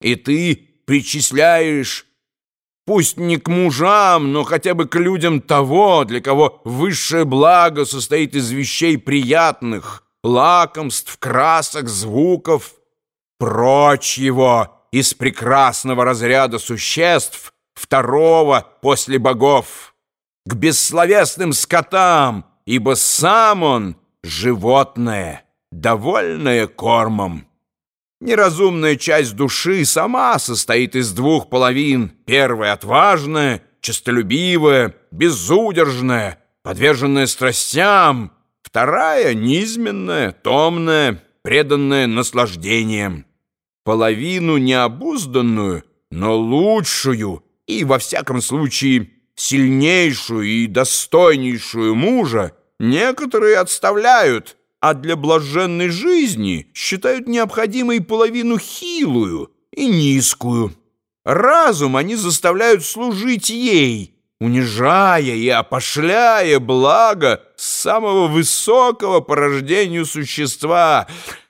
И ты причисляешь, пусть не к мужам, но хотя бы к людям того, для кого высшее благо состоит из вещей приятных, лакомств, красок, звуков, прочь его из прекрасного разряда существ, второго после богов, к бессловесным скотам, ибо сам он — животное, довольное кормом. Неразумная часть души сама состоит из двух половин. Первая — отважная, честолюбивая, безудержная, подверженная страстям. Вторая — низменная, томная, преданная наслаждениям. Половину необузданную, но лучшую и, во всяком случае, сильнейшую и достойнейшую мужа некоторые отставляют — а для блаженной жизни считают необходимой половину хилую и низкую. Разум они заставляют служить ей, унижая и опошляя благо самого высокого по рождению существа,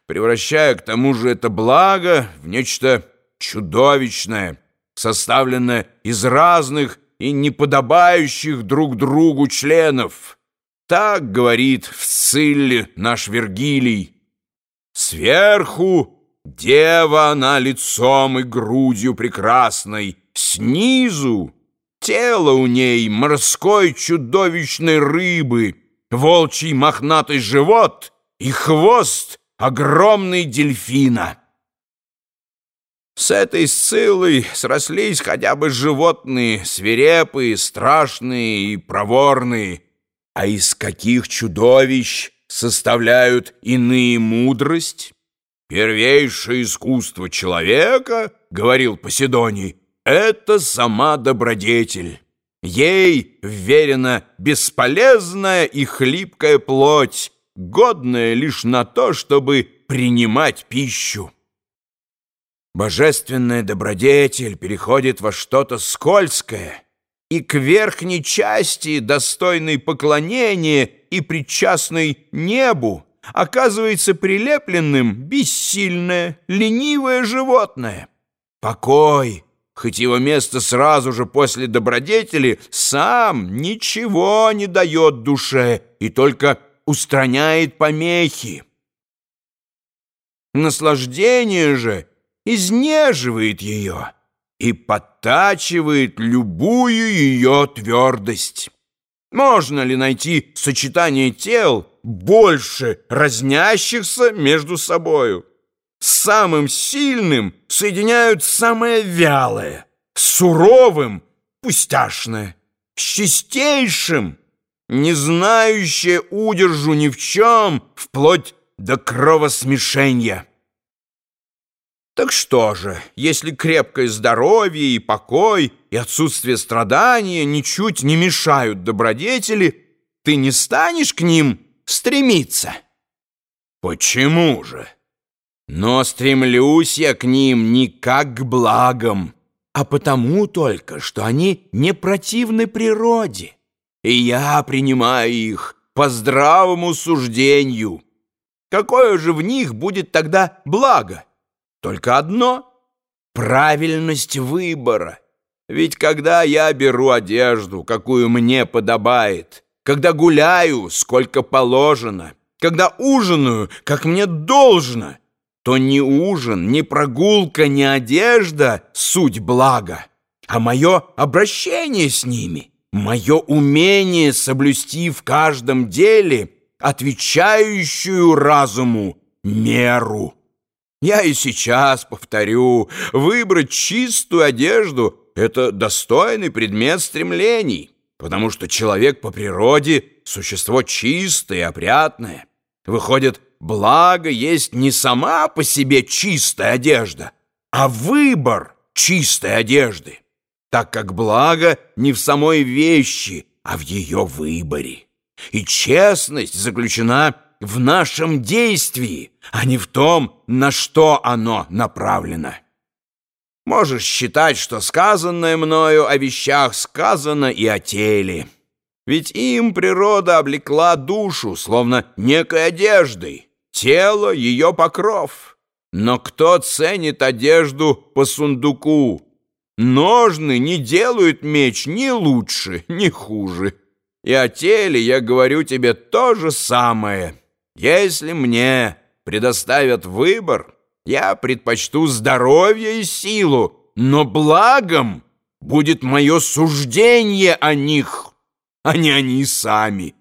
превращая к тому же это благо в нечто чудовищное, составленное из разных и неподобающих друг другу членов. Так говорит в Сцилле наш Вергилий. Сверху дева она лицом и грудью прекрасной, снизу тело у ней морской чудовищной рыбы, волчий мохнатый живот и хвост огромный дельфина. С этой Сциллой срослись хотя бы животные, свирепые, страшные и проворные, а из каких чудовищ составляют иные мудрость? Первейшее искусство человека, говорил Поседоний, это сама добродетель. Ей вверена бесполезная и хлипкая плоть, годная лишь на то, чтобы принимать пищу. Божественная добродетель переходит во что-то скользкое — и к верхней части, достойной поклонения и причастной небу, оказывается прилепленным бессильное, ленивое животное. Покой, хоть его место сразу же после добродетели, сам ничего не дает душе и только устраняет помехи. Наслаждение же изнеживает ее и подтачивает любую ее твердость. Можно ли найти сочетание тел, больше разнящихся между собою? С самым сильным соединяют самое вялое, с суровым — пустяшное, с чистейшим, не знающее удержу ни в чем, вплоть до кровосмешения. Так что же, если крепкое здоровье и покой и отсутствие страдания ничуть не мешают добродетели, ты не станешь к ним стремиться? Почему же? Но стремлюсь я к ним не как к благам, а потому только, что они не противны природе, и я принимаю их по здравому суждению. Какое же в них будет тогда благо? Только одно — правильность выбора. Ведь когда я беру одежду, какую мне подобает, когда гуляю, сколько положено, когда ужинаю, как мне должно, то ни ужин, ни прогулка, ни одежда — суть блага, а мое обращение с ними, мое умение соблюсти в каждом деле отвечающую разуму меру. Я и сейчас повторю, выбрать чистую одежду — это достойный предмет стремлений, потому что человек по природе — существо чистое и опрятное. Выходит, благо есть не сама по себе чистая одежда, а выбор чистой одежды, так как благо не в самой вещи, а в ее выборе. И честность заключена в нашем действии, а не в том, на что оно направлено. Можешь считать, что сказанное мною о вещах сказано и о теле. Ведь им природа облекла душу, словно некой одеждой, тело — ее покров. Но кто ценит одежду по сундуку? Ножны не делают меч ни лучше, ни хуже. И о теле я говорю тебе то же самое. Если мне предоставят выбор, я предпочту здоровье и силу, но благом будет мое суждение о них, а не они сами».